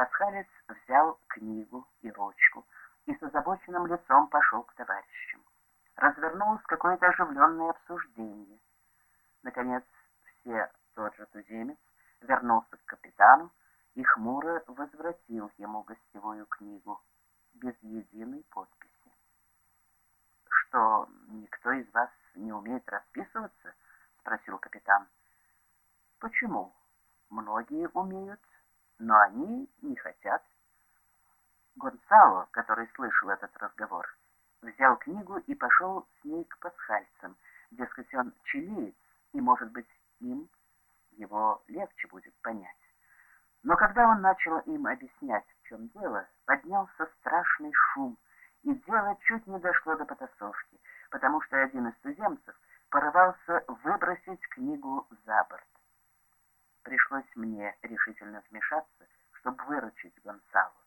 Пасхалец взял книгу и ручку и с озабоченным лицом пошел к товарищам. Развернулось какое-то оживленное обсуждение. Наконец, все тот же туземец вернулся к капитану и хмуро возвратил ему гостевую книгу без единой подписи. «Что, никто из вас не умеет расписываться?» — спросил капитан. «Почему? Многие умеют, но они не хотят». Гонсало, который слышал этот разговор, взял книгу и пошел с ней к пасхальцам. Дескать, он чилиец, и, может быть, им его легче будет понять. Но когда он начал им объяснять, в чем дело, поднялся страшный шум, и дело чуть не дошло до потасовки, потому что один из туземцев порывался выбросить книгу за борт. Пришлось мне решительно вмешаться, чтобы выручить Гонсалу.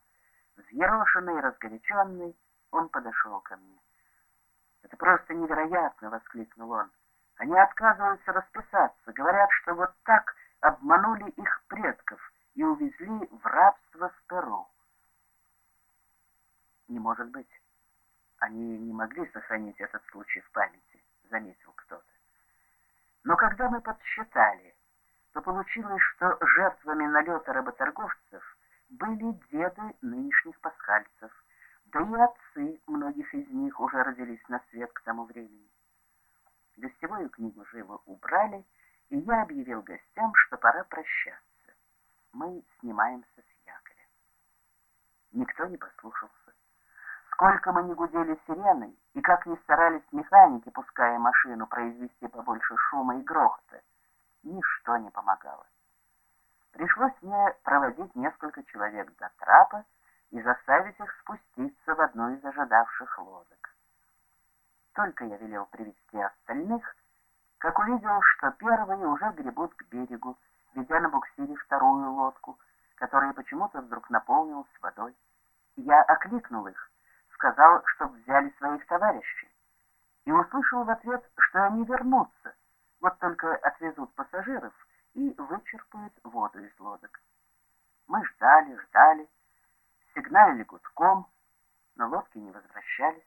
Взъерошенный разгоряченный, он подошел ко мне. «Это просто невероятно!» — воскликнул он. «Они отказываются расписаться, говорят, что вот так обманули их предков и увезли в рабство в Перу». «Не может быть. Они не могли сохранить этот случай в памяти», — заметил кто-то. Но когда мы подсчитали, то получилось, что жертвами налета работорговцев были деды нынешних пасхальцев, да и отцы многих из них уже родились на свет к тому времени. Гостевую книгу живо убрали, и я объявил гостям, что пора прощаться. Мы снимаемся с якоря. Никто не послушался. Сколько мы не гудели сиреной, и как ни старались механики, пуская машину, произвести побольше шума и грохота, ничто не помогало. Пришлось мне проводить несколько человек до трапа и заставить их спуститься в одну из ожидавших лодок. Только я велел привести остальных, как увидел, что первые уже гребут к берегу, ведя на буксире вторую лодку, которая почему-то вдруг наполнилась водой. Я окликнул их, сказал, чтобы взяли своих товарищей, и услышал в ответ, что они вернутся, вот только отвезут пассажиров и вычерпают воду из лодок. Мы ждали, ждали, сигналили гудком, но лодки не возвращались.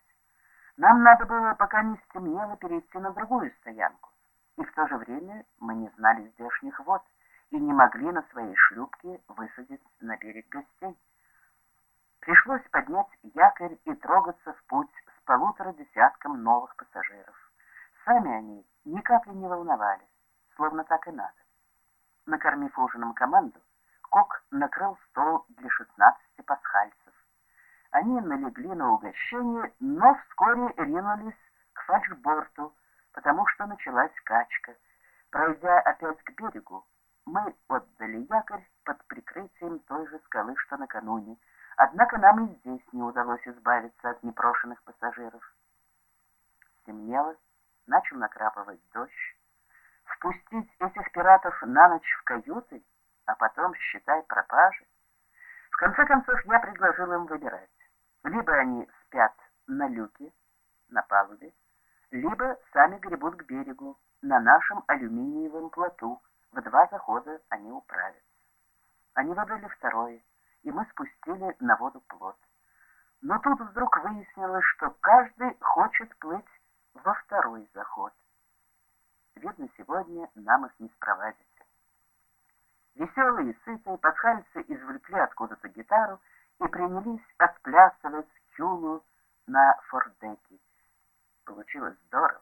Нам надо было, пока не стемнело, перейти на другую стоянку, и в то же время мы не знали здешних вод и не могли на своей шлюпке высадить на берег гостей. Пришлось поднять якорь и трогаться в путь с полутора десятком новых пассажиров. Сами они ни капли не волновались, словно так и надо. Накормив ужином команду, Кок накрыл стол для шестнадцати пасхальцев. Они налегли на угощение, но вскоре ринулись к фальшборту, потому что началась качка. Пройдя опять к берегу, мы отдали якорь под прикрытием той же скалы, что накануне, однако нам и здесь не удалось избавиться от непрошенных пассажиров. Темнело, начал накрапывать дождь, Впустить этих пиратов на ночь в каюты, а потом считать пропажи? В конце концов, я предложил им выбирать. Либо они спят на люке, на палубе, либо сами гребут к берегу, на нашем алюминиевом плоту. В два захода они управятся. Они выбрали второе, и мы спустили на воду плот. Но тут вдруг выяснилось, что каждый хочет плыть во второй заход. Видно, сегодня нам их не спровадить. Веселые сытые подхальцы извлекли откуда-то гитару и принялись отплясывать чулу на фордеке. Получилось здорово.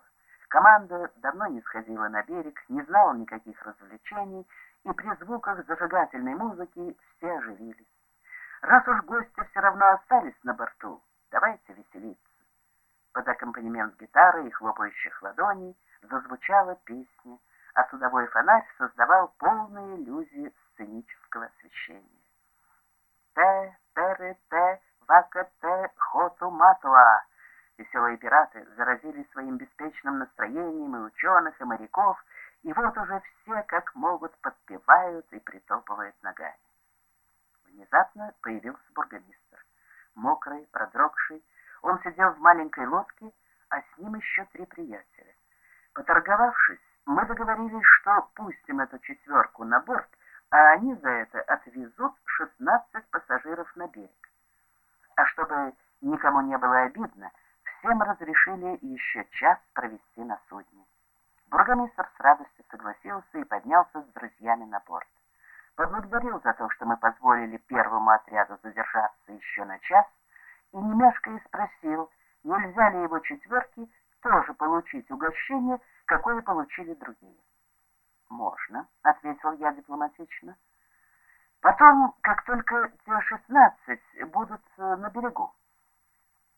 Команда давно не сходила на берег, не знала никаких развлечений, и при звуках зажигательной музыки все оживились. Раз уж гости все равно остались на борту, давайте веселиться. Под аккомпанемент гитары и хлопающих ладоней зазвучала песня, а судовой фонарь создавал полные иллюзии сценического освещения. «Те, тере, те, вака, те, хоту, матуа!» Веселые пираты заразили своим беспечным настроением и ученых, и моряков, и вот уже все как могут подпевают и притопывают ногами. Внезапно появился бургомистр. Мокрый, продрогший, он сидел в маленькой лодке, а с ним еще три приятеля. Поторговавшись, мы договорились, что пустим эту четверку на борт, а они за это отвезут 16 пассажиров на берег. А чтобы никому не было обидно, всем разрешили еще час провести на судне. Бургомистр с радостью согласился и поднялся с друзьями на борт. Поблагодарил за то, что мы позволили первому отряду задержаться еще на час, и немешко и спросил, нельзя ли его четверки тоже получить угощение, какое получили другие. «Можно», — ответил я дипломатично. «Потом, как только те шестнадцать будут э, на берегу».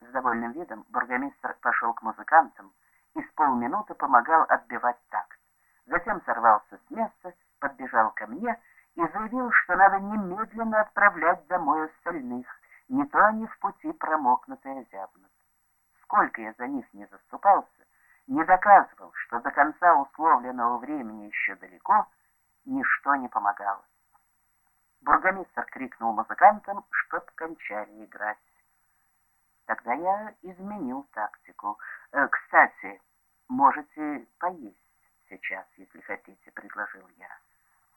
С довольным видом бургомистр пошел к музыкантам и с полминуты помогал отбивать такт. Затем сорвался с места, подбежал ко мне и заявил, что надо немедленно отправлять домой остальных, не то они в пути промокнут и озябнут. Сколько я за них не не доказывал, что до конца условленного времени еще далеко, ничто не помогало. Бургомистр крикнул музыкантам, чтоб кончали играть. Тогда я изменил тактику. Э, «Кстати, можете поесть сейчас, если хотите», — предложил я.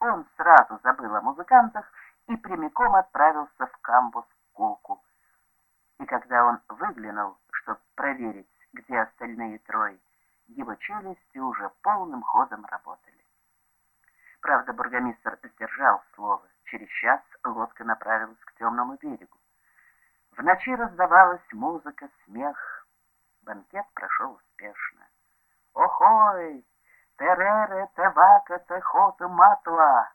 Он сразу забыл о музыкантах и прямиком отправился в камбус к Кулку. И когда он выглянул, чтобы проверить, где остальные трое, его челюсти уже полным ходом работали. Правда, бургомистр сдержал слово. Через час лодка направилась к темному берегу. В ночи раздавалась музыка, смех. Банкет прошел успешно. «Охой! Терере, Тебака, Техоту, Матуа!»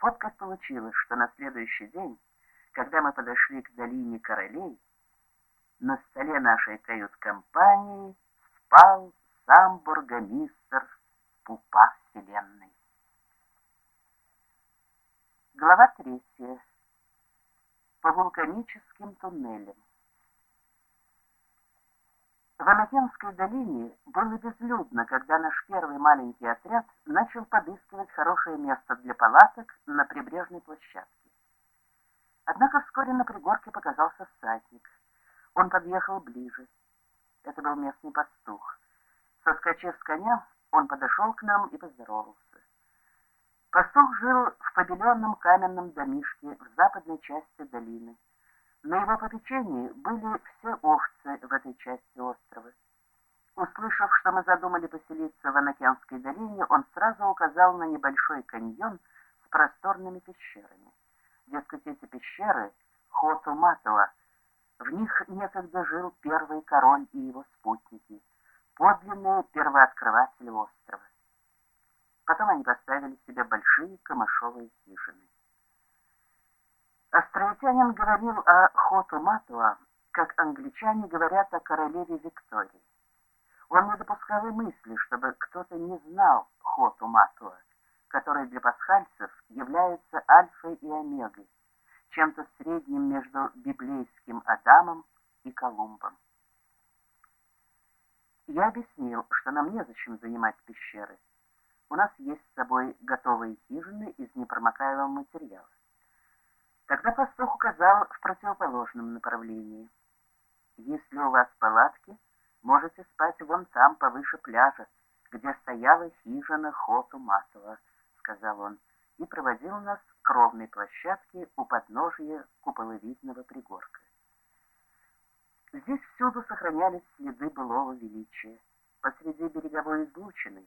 Вот как получилось, что на следующий день, когда мы подошли к долине королей, на столе нашей кают-компании спал сам бургомистр Пупа Вселенной. Глава третья. По вулканическим туннелям. В Анатемской долине было безлюдно, когда наш первый маленький отряд начал подыскивать хорошее место для палаток на прибрежной площадке. Однако вскоре на пригорке показался всадник. Он подъехал ближе. Это был местный пастух. Соскочив с коня, он подошел к нам и поздоровался. Пастух жил в побеленном каменном домишке в западной части долины. На его попечении были все овцы в этой части острова. Услышав, что мы задумали поселиться в Анакянской долине, он сразу указал на небольшой каньон с просторными пещерами. Дескать, эти пещеры — Хоту-Матуа, в них некогда жил первый король и его спутники, подлинные первооткрыватели острова. Потом они поставили себе большие камышовые хижины. Остроитянин говорил о Хоту-Матуа, как англичане говорят о королеве Виктории. Он не допускал и мысли, чтобы кто-то не знал Хоту-Матуа, который для пасхальцев является альфой и омегой, чем-то средним между библейским Адамом и Колумбом. Я объяснил, что нам незачем занимать пещеры. У нас есть с собой готовые хижины из непромокаемого материала. Тогда пастух указал в противоположном направлении. Если у вас палатки, можете спать вон там, повыше пляжа, где стояла хижина Хоту Матова, сказал он, и проводил нас к ровной площадке у подножия куполовидного пригорка. Здесь всюду сохранялись следы былого величия. Посреди береговой излучины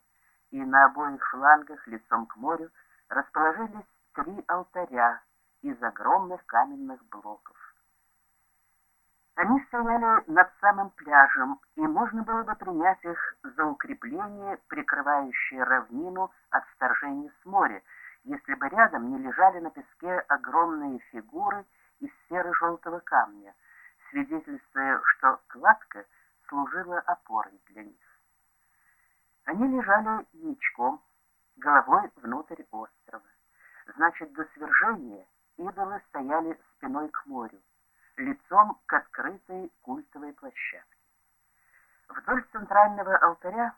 и на обоих флангах лицом к морю расположились три алтаря из огромных каменных блоков. Они стояли над самым пляжем, и можно было бы принять их за укрепление, прикрывающее равнину от вторжения с моря, если бы рядом не лежали на песке огромные фигуры из серо-желтого камня, свидетельствуя, что кладка служила опорой для них. Они лежали ничком, головой внутрь острова. Значит, до свержения идолы стояли спиной к морю, лицом к открытой культовой площадке. Вдоль центрального алтаря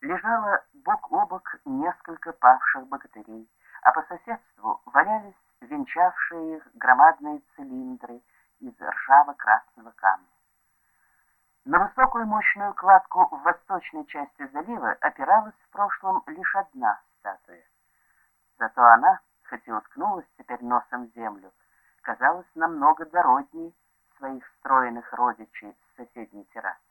лежало бок о бок несколько павших богатырей, а по соседству валялись венчавшие их громадные цилиндры из ржаво-красного камня. На высокую мощную кладку в восточной части залива опиралась в прошлом лишь одна статуя. Зато она, хоть и уткнулась теперь носом в землю, казалась намного дородней своих стройных родичей с соседней террасы.